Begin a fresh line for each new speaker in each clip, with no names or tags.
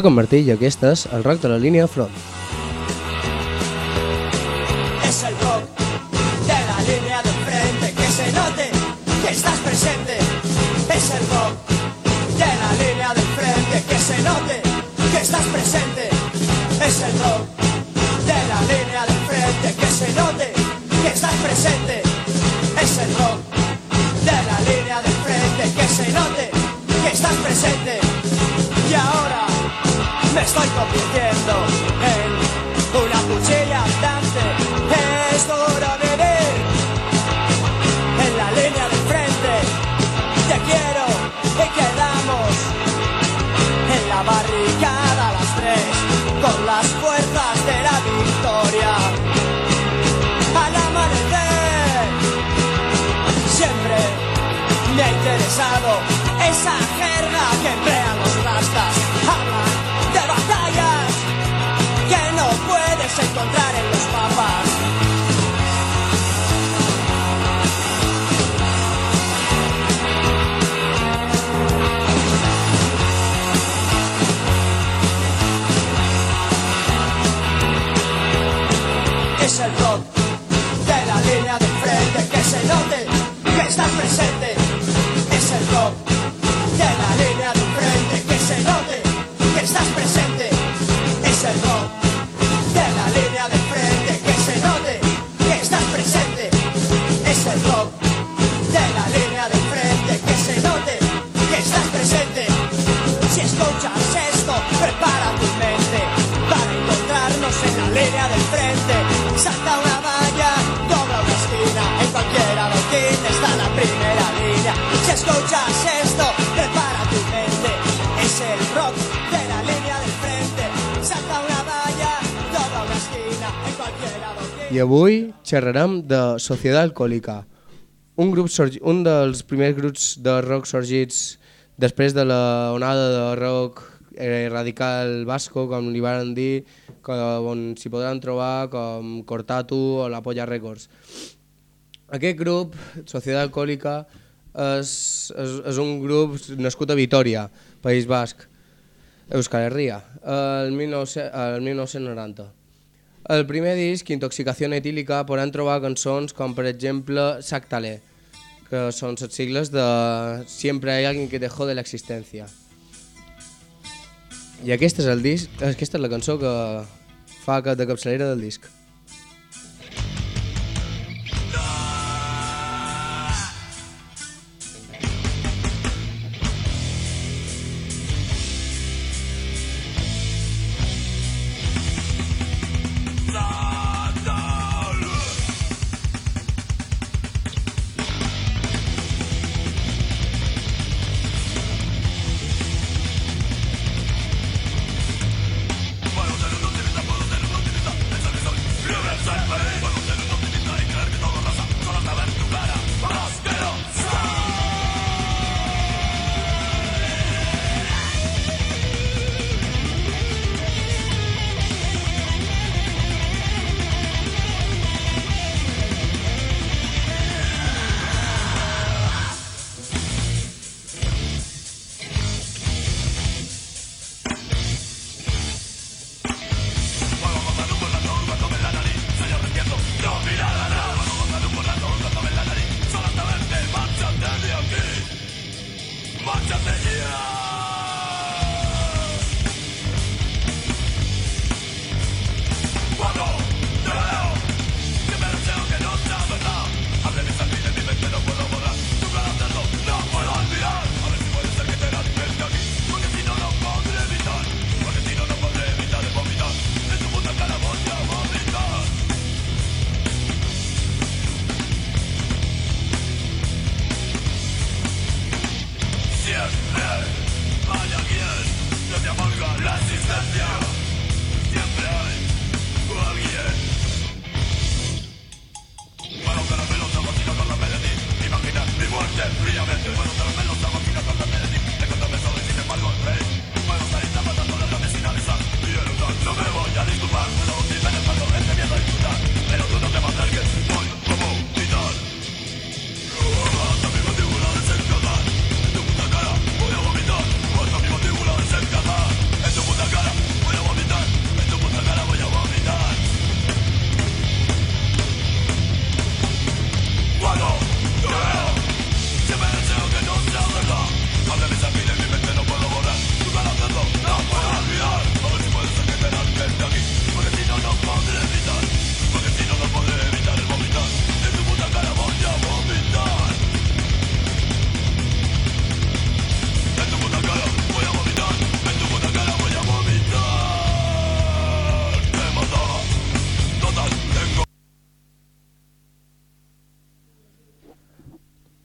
Toquen martell i aquestes al rock de la línia Front.
100%
i avui xerrarem de Societat Alcohòlica, un, grup sorgi, un dels primers grups de rock sorgits després de la onada de rock eh, radical basco, com li van dir, com, on s'hi podran trobar com Cortatu o la Polla Records. Aquest grup, Societat Alcohòlica, és, és, és un grup nascut a Vitoria, País Basc, Euskal Herria, el, 19, el 1990. El primer disc, Intoxicació etílica, podem trobar cançons com per exemple Sactalé, que són les sigles de Siempre hay alguien que te jode la existència. I aquest és el disc, aquesta és la cançó que fa de capçalera del disc.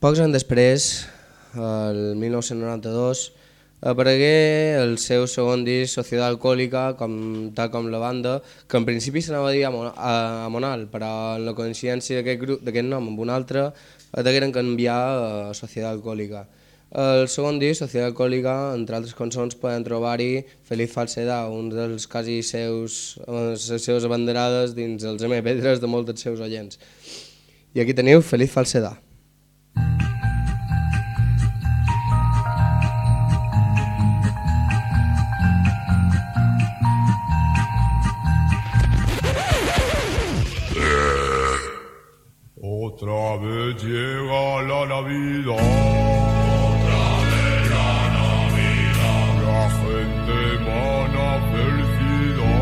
Pocs anys després, el 1992, aparegué el seu segon disc, Societat Alcohòlica, com, tal com la banda, que en principi s'anava a dir a, Monal, però en la coincidència d'aquest nom amb un altre, degueren canviar a Societat Alcohòlica. El segon disc, Societat Alcohòlica, entre altres cançons poden trobar-hi Feliz Falsedà, un dels quasi seus, les seves abanderades dins els MP3 de molts dels seus oients. I aquí teniu Feliz Falsedà.
Otra vez llega la Navidad. Otra vez la Navidad. La gente. Emana felicidad.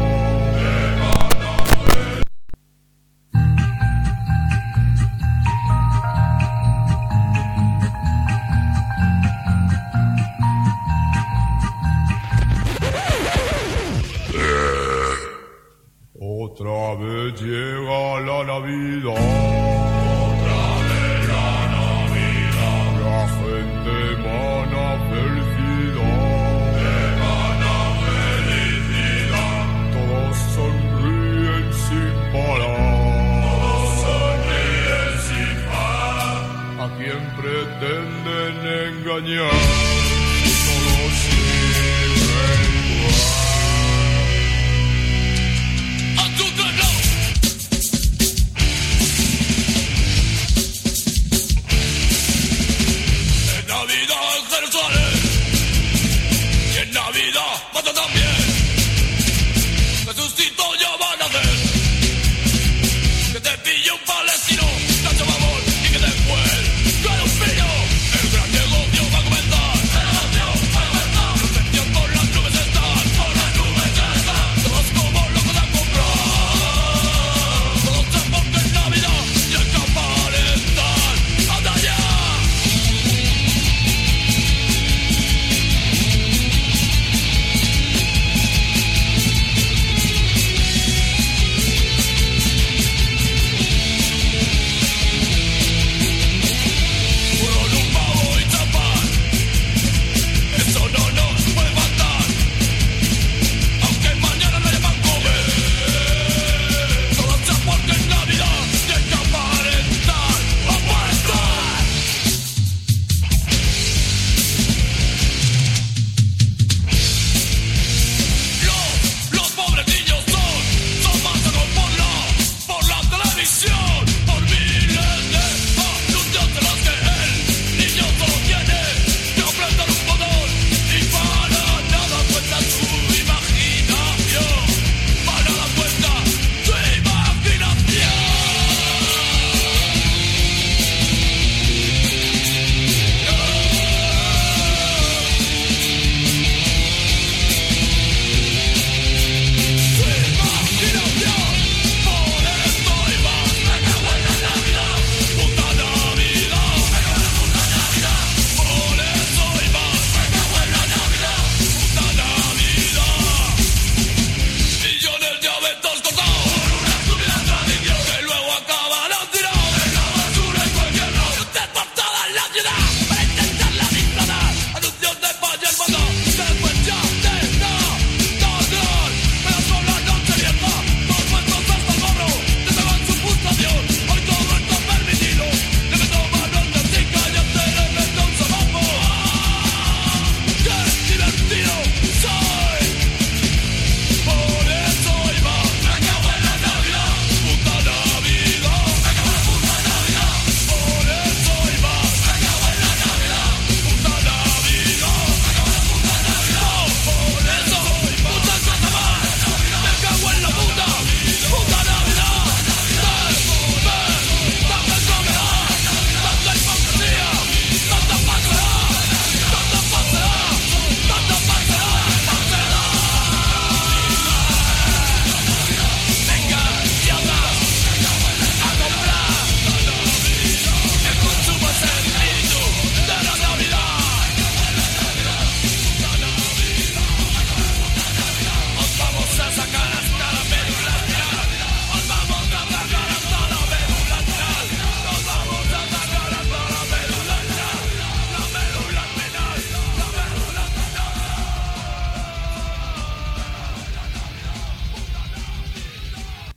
Otra vez llega la Navidad. pretenden engañar.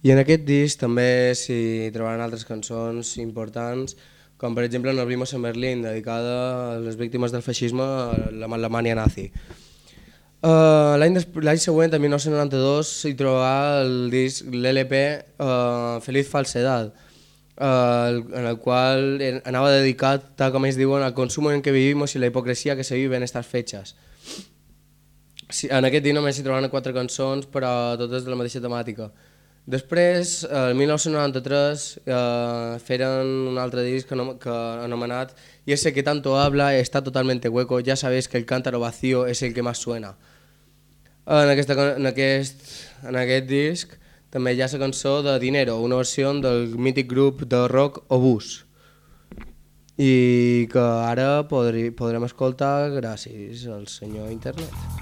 I en aquest disc també s'hi trobaran altres cançons importants, com per exemple en Abrimos en Berlín, dedicada a les víctimes del feixisme a l'Alemanya nazi. Uh, L'any següent, en 1992, s'hi trobà el disc, l'LP uh, Feliz Falsedad, uh, en el qual anava dedicat, tal com ells diuen, al consum en què vivim i la hipocresia que se vive en estas fechas. En aquest disc només s'hi trobaran quatre cançons, però totes de la mateixa temàtica. Després, el 1993, eh, feren un altre disc anom que, anomenat Y ese que tanto habla está totalmente hueco, ya sabéis que el cántaro vacío es el que más suena. En, aquesta, en, aquest, en aquest disc també hi ha la cançó de Dinero, una versió del mític grup de rock Obús i que ara podri, podrem escoltar gràcies al senyor internet.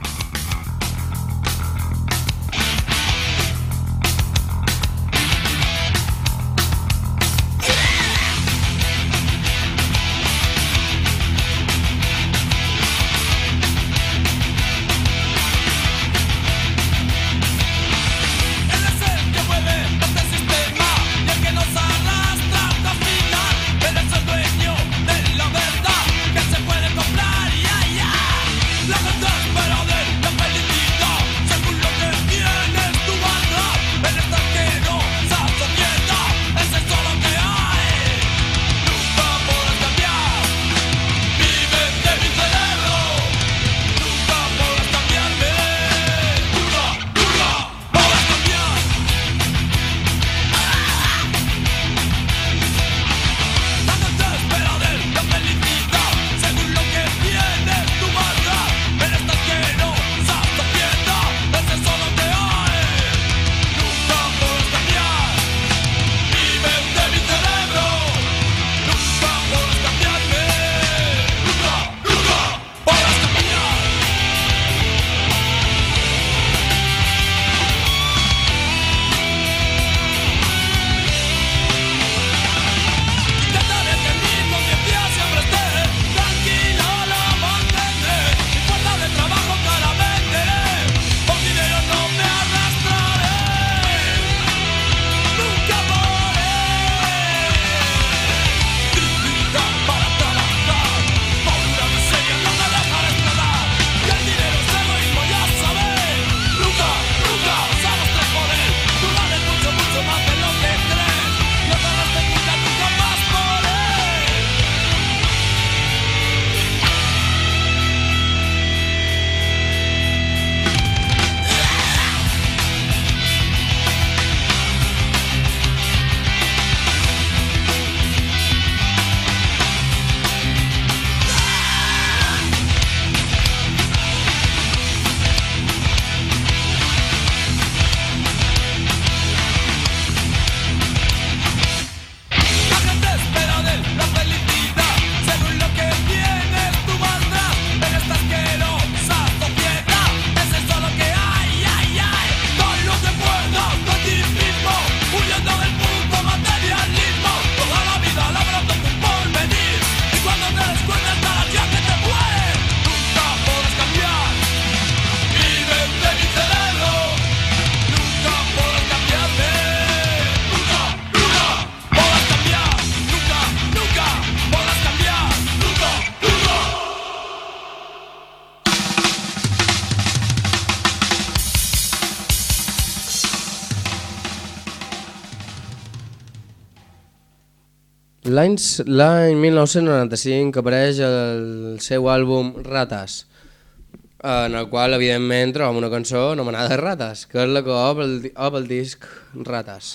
L'any s- l'any 1995 apareix el seu àlbum Rates, en el qual evidentment trobem una cançó anomenada Rates, que és la que obre el, el disc Rates.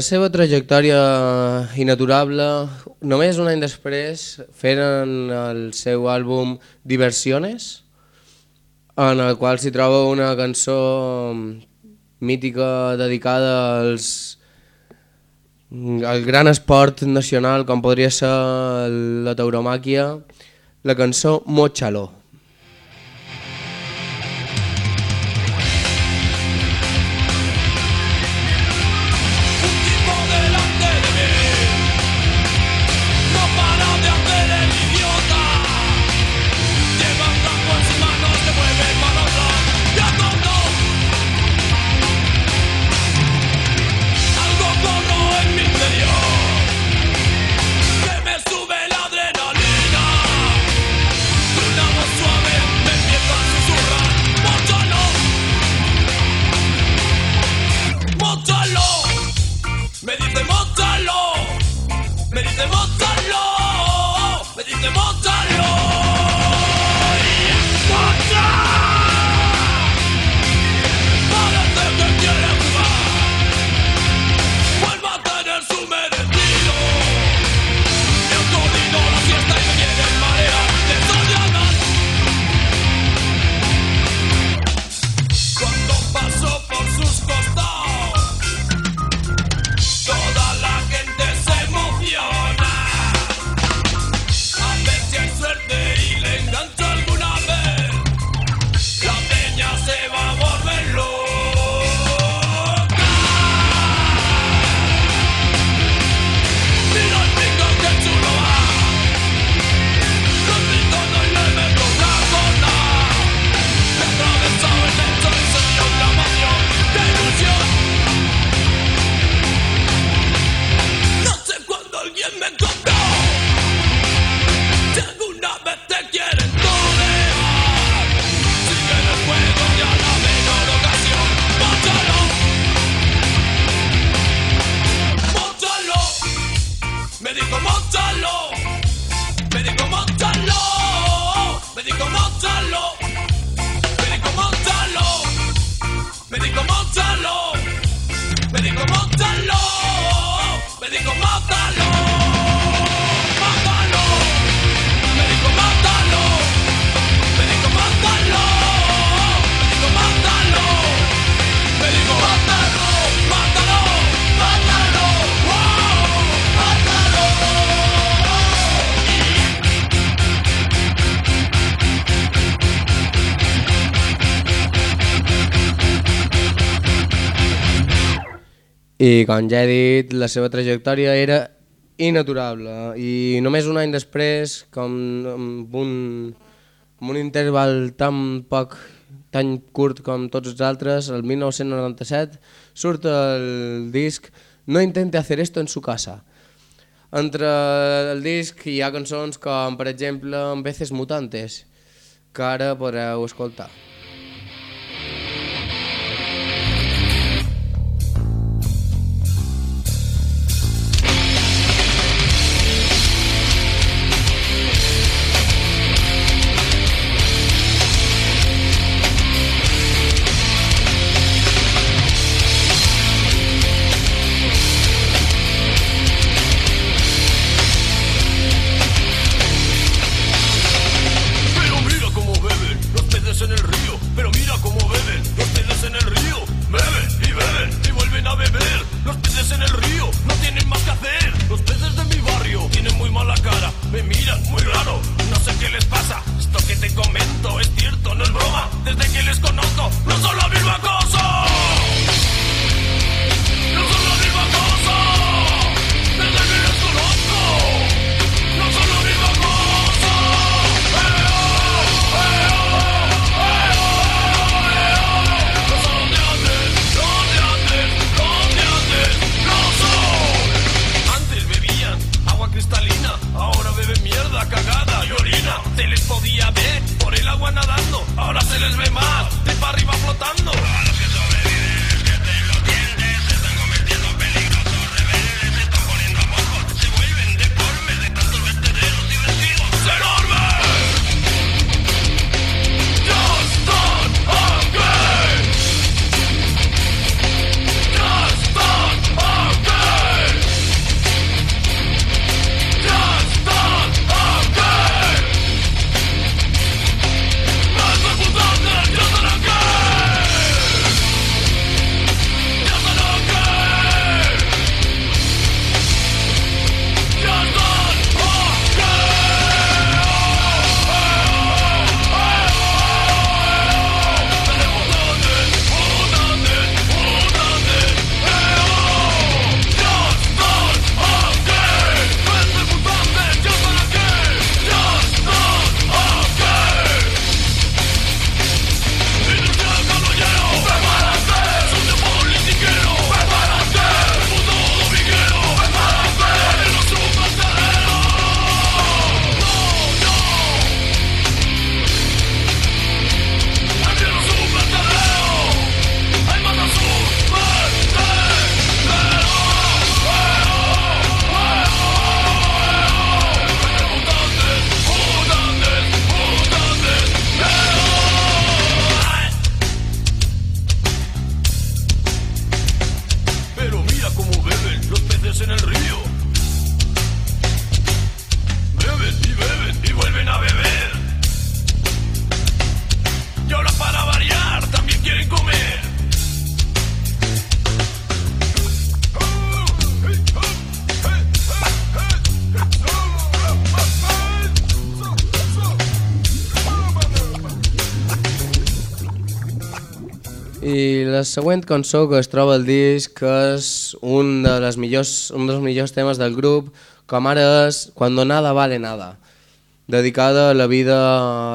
la seva trajectòria inaturable, només un any després feren el seu àlbum Diversiones, en el qual s'hi troba una cançó mítica dedicada als al gran esport nacional com podria ser la tauromàquia, la cançó Mochaló. I com ja he dit, la seva trajectòria era inaturable i només un any després, com amb un, amb un interval tan poc tan curt com tots els altres, el 1997 surt el disc No intente hacer esto en su casa. Entre el disc hi ha cançons com, per exemple, Veces mutantes, que ara podreu escoltar. La següent cançó que es troba al disc és un, de les millors, un dels millors temes del grup, com ara és Cuando nada vale nada, dedicada a la vida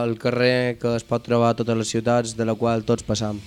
al carrer que es pot trobar a totes les ciutats de la qual tots passam.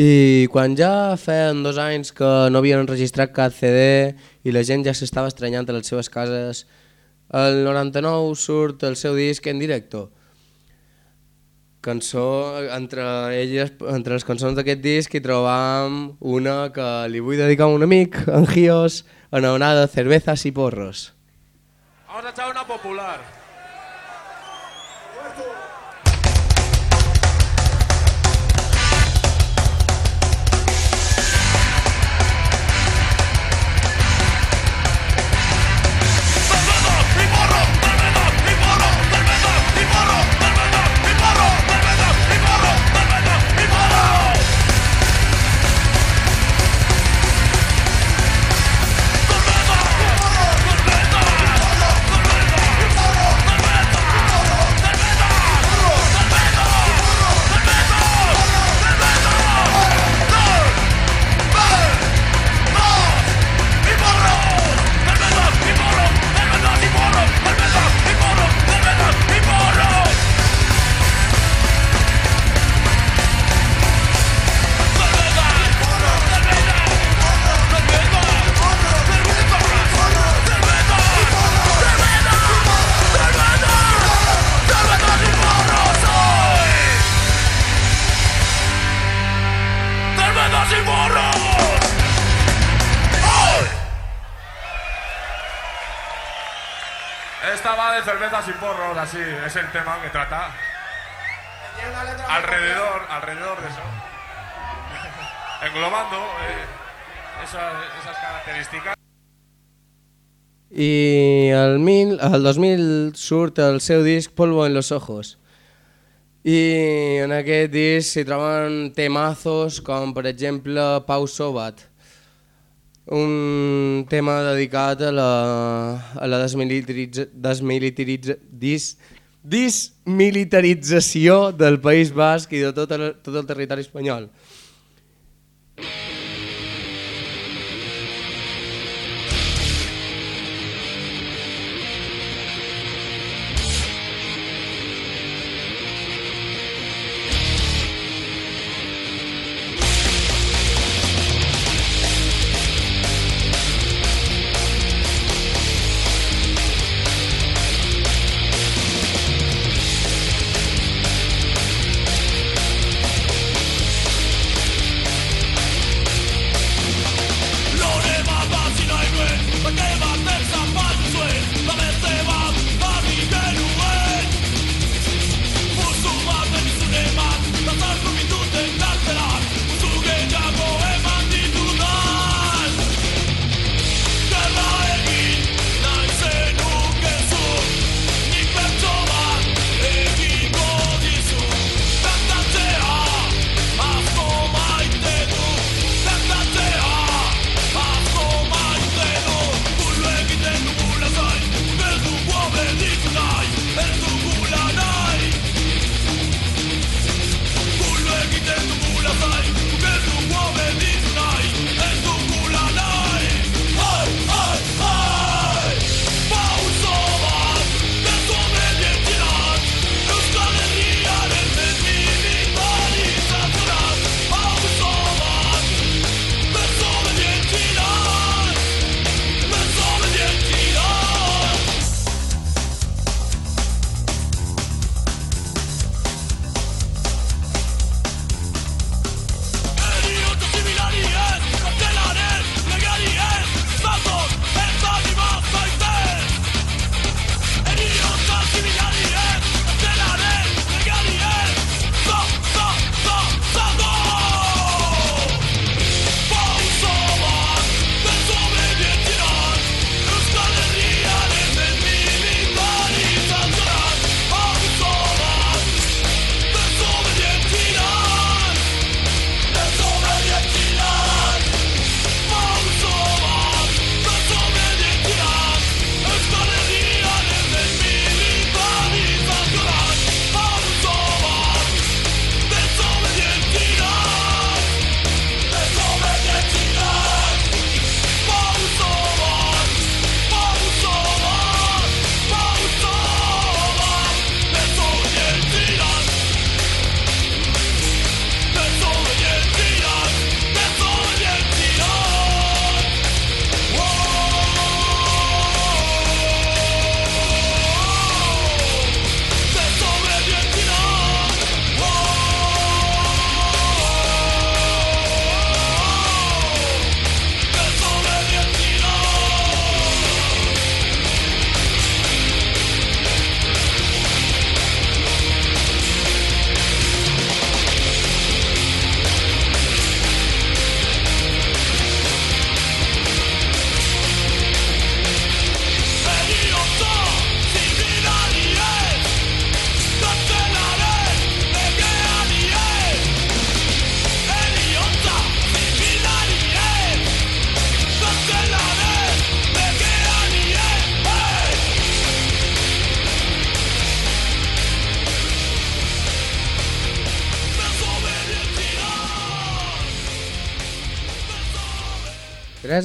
I quan ja feien dos anys que no havien enregistrat cap CD i la gent ja s'estava estranyant a les seves cases, el 99 surt el seu disc en directo. Cançó, entre elles, entre les cançons d'aquest disc hi trobam una que li vull dedicar a un amic, en Gios, anomenada Cervezas y Porros.
Vamos a echar una popular. Va de cervezas y porros, así, es el tema que trata. Alrededor, alrededor de eso. Englobando eh, esas, esas características.
I el, mil, el 2000 surt el seu disc Polvo en los ojos. I en aquest disc s'hi troben temazos com per exemple Pau Sobat, un tema dedicat a la, a la desmilitaritza, desmilitaritza, dis, dismilitarització del País Basc i de tot el, tot el territori espanyol.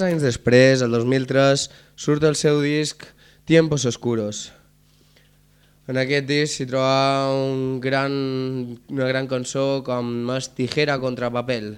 Anys després, el 2003, surt el seu disc Tiempos Oscuros. En aquest disc s'hi troba un gran, una gran cançó com és Tijera contra papel.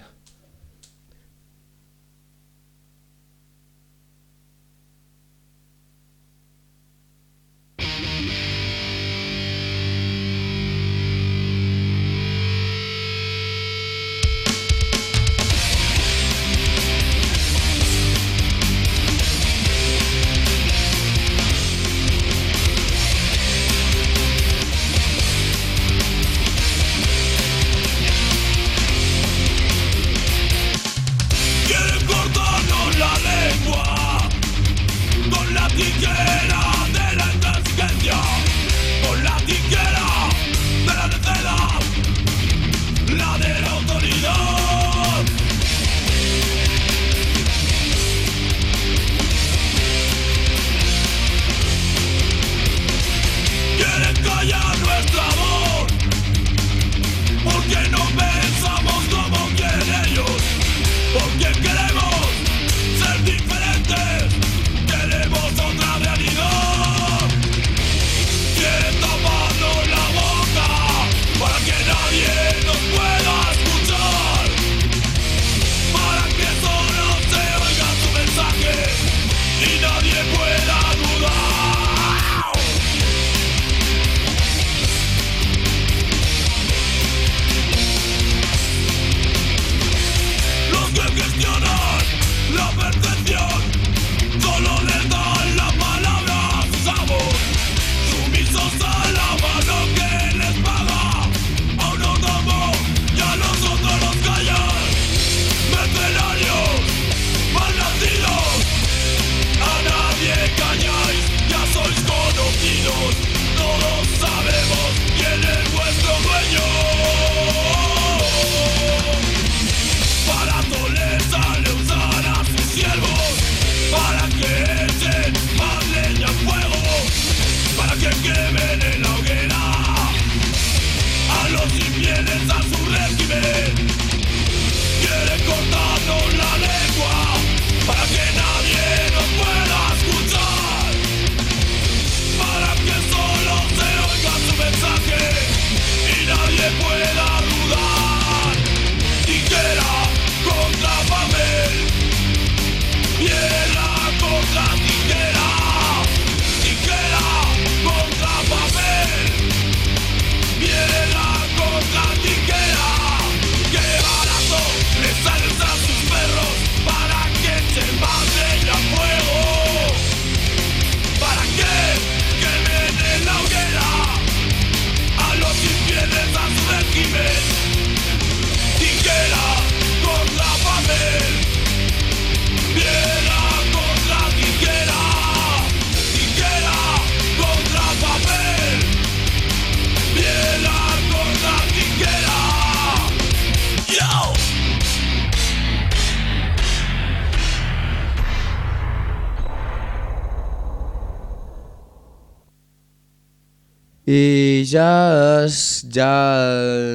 ja és ja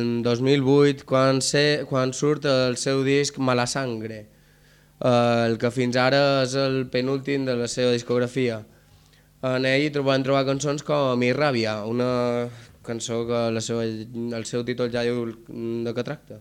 en 2008 quan, se, quan surt el seu disc Mala Sangre, eh, el que fins ara és el penúltim de la seva discografia. En ell van trobar cançons com Mi Ràbia, una cançó que la seva, el seu títol ja diu de què tracta.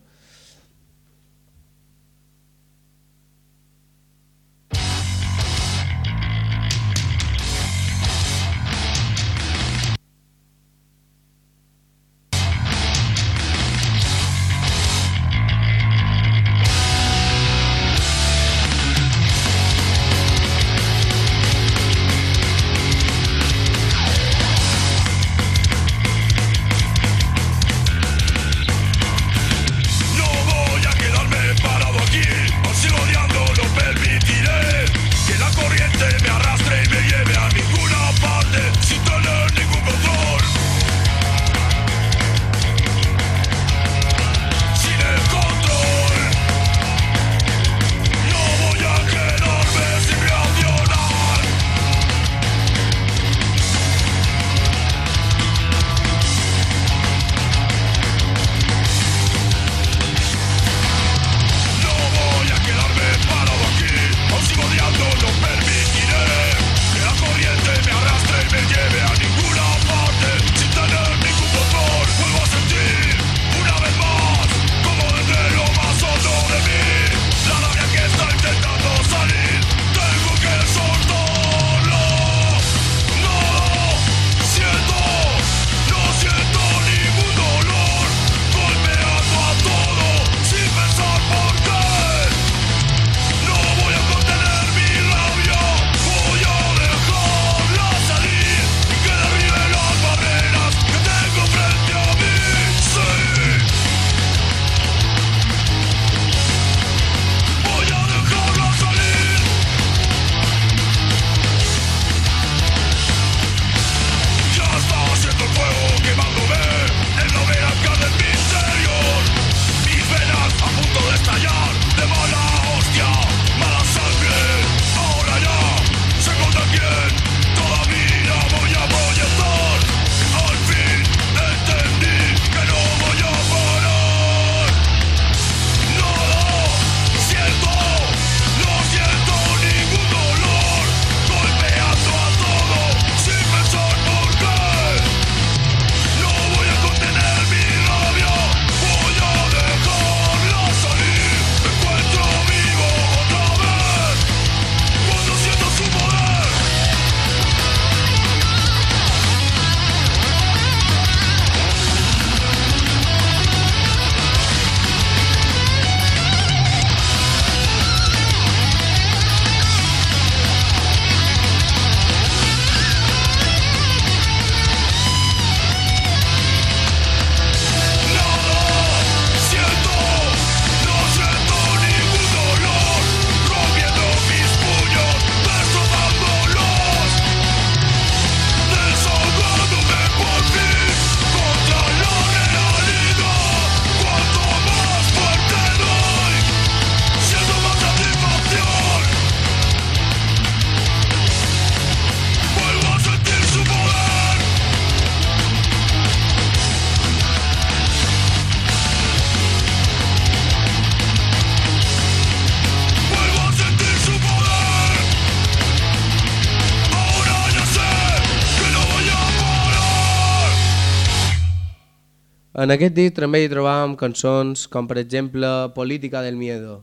En
aquest disc també hi trobàvem cançons com per exemple Política del Miedo.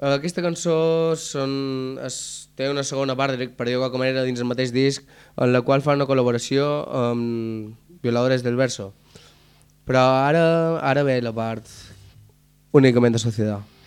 Eh, aquesta cançó són, es, té una segona part, per dir-ho com era, dins el mateix disc, en la qual fa una col·laboració amb Violadores del Verso. Però ara, ara ve la part únicament de Societat.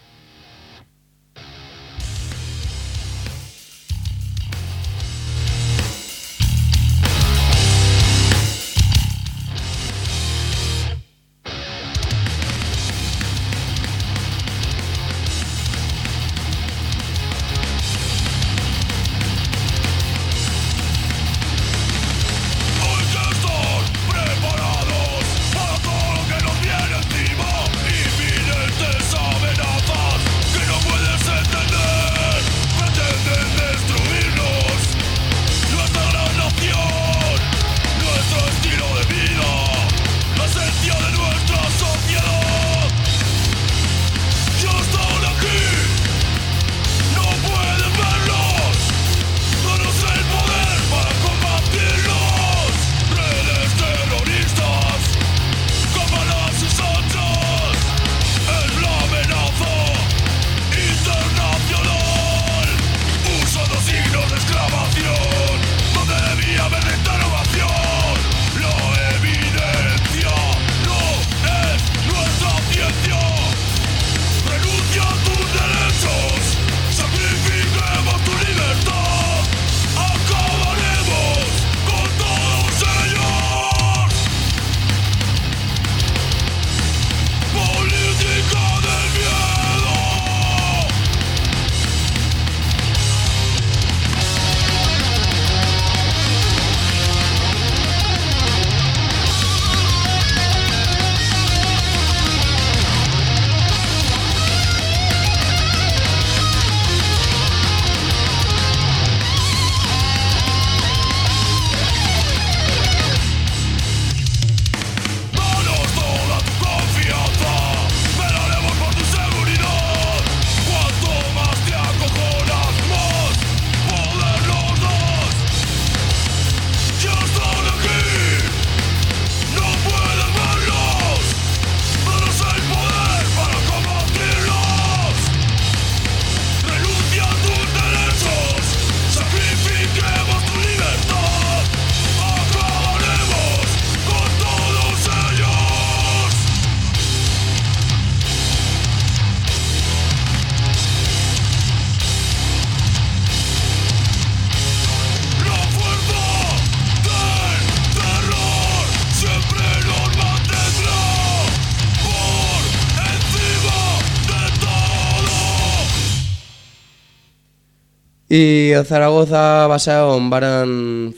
I a Zaragoza va ser on varen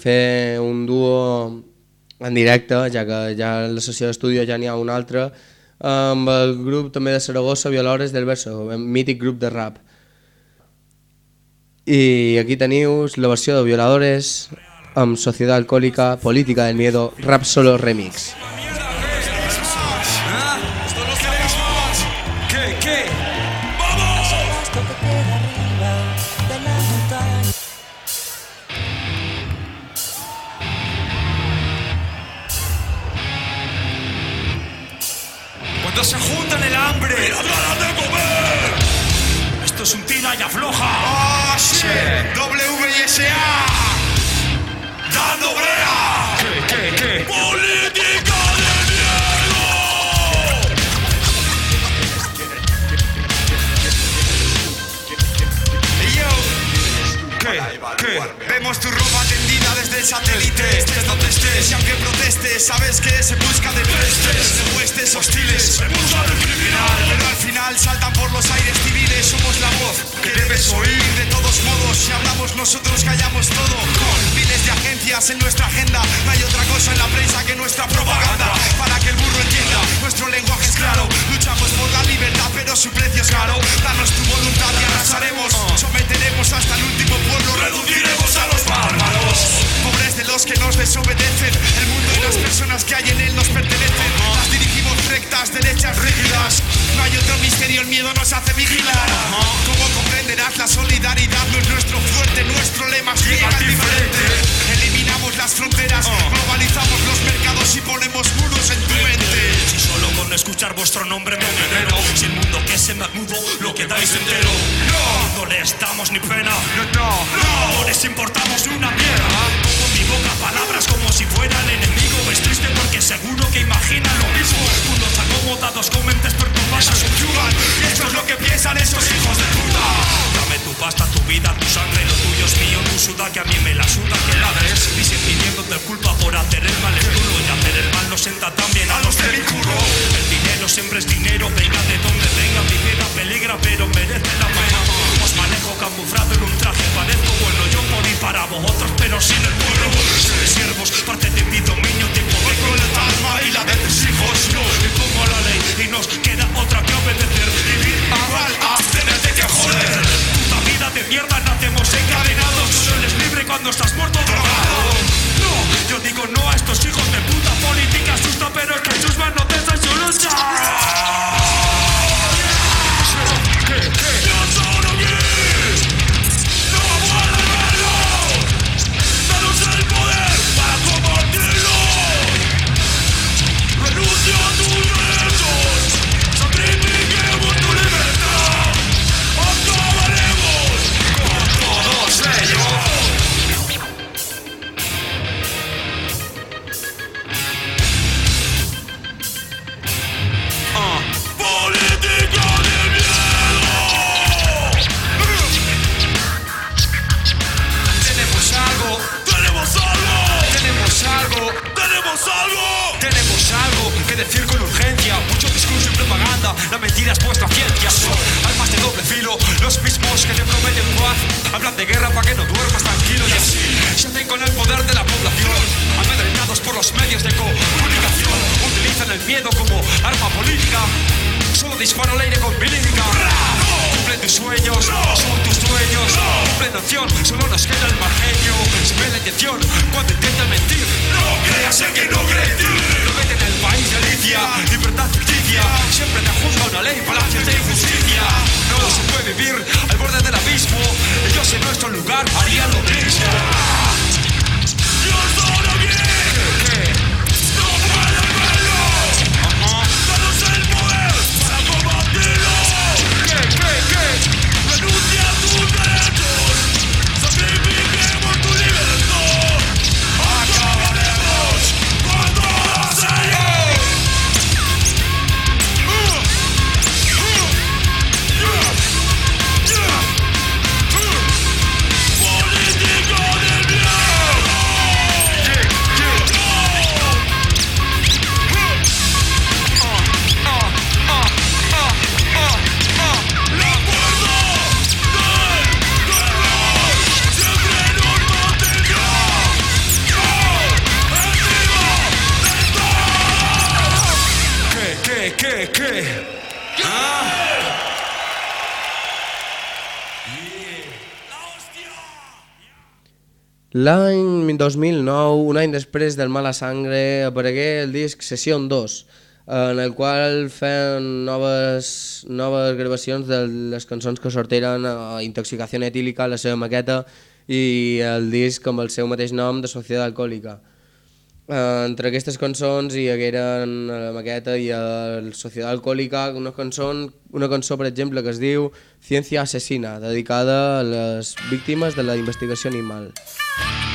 fer un duo en directe, ja que ja en la sessió d'estudi ja n'hi ha un altre, amb el grup també de Saragossa, Violores del Verso, un mític grup de rap. I aquí teniu la versió de Violadores amb Sociedad Alcohólica, Política del Miedo, Rap Solo Remix.
Esto
tendida desde el satélite Estés donde estés. Y aunque protestes Sabes que se busca de pestes De huestes hostiles Se busca criminal. Pero al final saltan por los aires civiles. Somos la voz que debes oír. De todos modos, si hablamos nosotros callamos todo. Miles de agencias en nuestra agenda. No hay otra cosa en la prensa que nuestra propaganda. Para que el burro entienda Nuestro lenguaje es claro. Luchamos por la libertad pero su precio es caro. Danos tu voluntad y arrasaremos. Someteremos hasta el último pueblo. Reduciremos a los bárbaros Pobres de los que nos desobedecen. El mundo y las personas que hay en él nos pertenecen. Las dirigimos rectas, derechas, rígidas. No hay otro misterio, el miedo nos hace vigilar. Como comprenderás, la solidaridad no es nuestro fuerte Nuestro lema es llega diferente. Eliminamos las fronteras, globalizamos los mercados y ponemos muros en tu mente.
Si solo con escuchar vuestro nombre me enveneno Si el mundo que se me mudo lo quedáis entero. No, no les damos ni pena. No, no, no les importamos una mierda Boca palabras como si fueran enemigo. Es triste porque seguro que imaginan lo mismo. Unos acomodados con mentes perturbadas se subyugan Y esto es lo que piensan esos hijos de puta. Dame tu pasta, tu vida, tu sangre, lo tuyo es mío Tu suda que a mí me la suda que ladres. Y si pidiéndote culpa por hacer el mal es duro Y hacer el mal nos senta también a los de mi curro El dinero siempre es dinero, venga de donde venga Mi vida peligra pero merece la pena. Os manejo camuflado en un traje Parezco bueno yo morí para vosotros pero sin el pueblo Soy siervos, parte de mi dominio Tiempo de crueldad y la de tus hijos. No impongo la ley y nos queda otra que obedecer. Vivir igual a tenerte que joder. Puta vida de mierda nacemos encadenados. Solo eres libre cuando estás muerto drogado. No, yo digo no a estos hijos de puta Política
L'any 2009, un any després del Mala Sangre, aparegué el disc Session 2, en el qual feien noves, noves gravacions de les cançons que sortiren a Intoxicació Etílica, la seva maqueta, i el disc amb el seu mateix nom de Societat Alcohòlica. Eh, entre aquestes cançons hi hagueren la maqueta i a la Societat Alcohòlica una cançó, una cançó, per exemple, que es diu Ciencia Asesina, dedicada a les víctimes de la investigació animal.
Aunque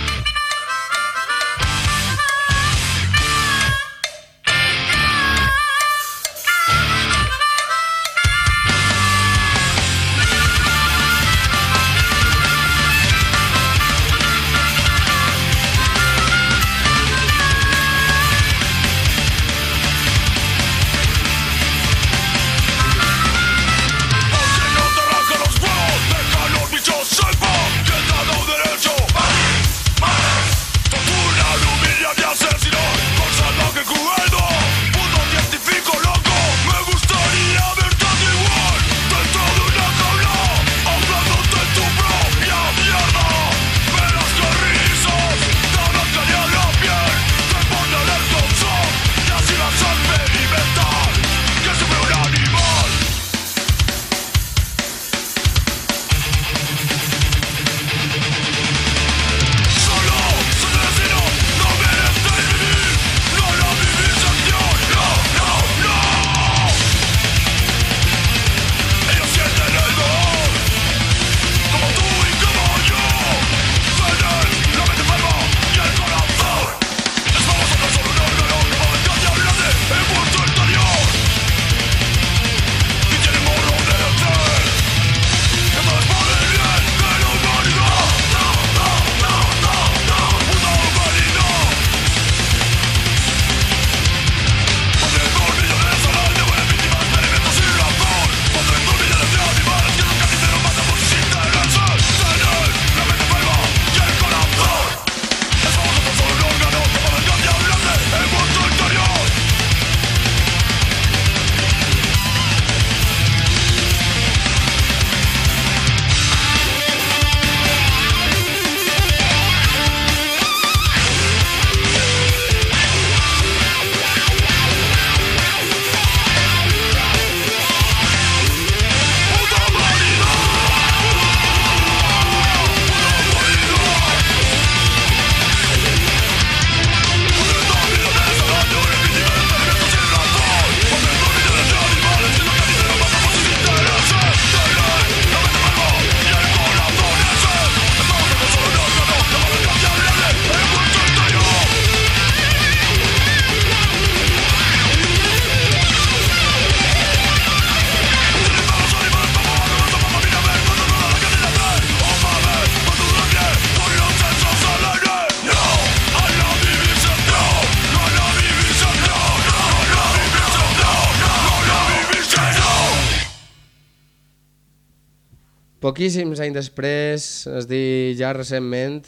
Poquíssims anys després, es dir ja recentment,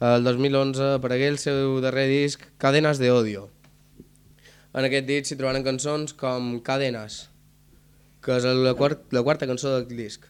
el 2011 aparegué el seu darrer disc Cadenas de Odio. En aquest disc s'hi trobaran cançons com Cadenas, que és la, quart, la quarta cançó del disc.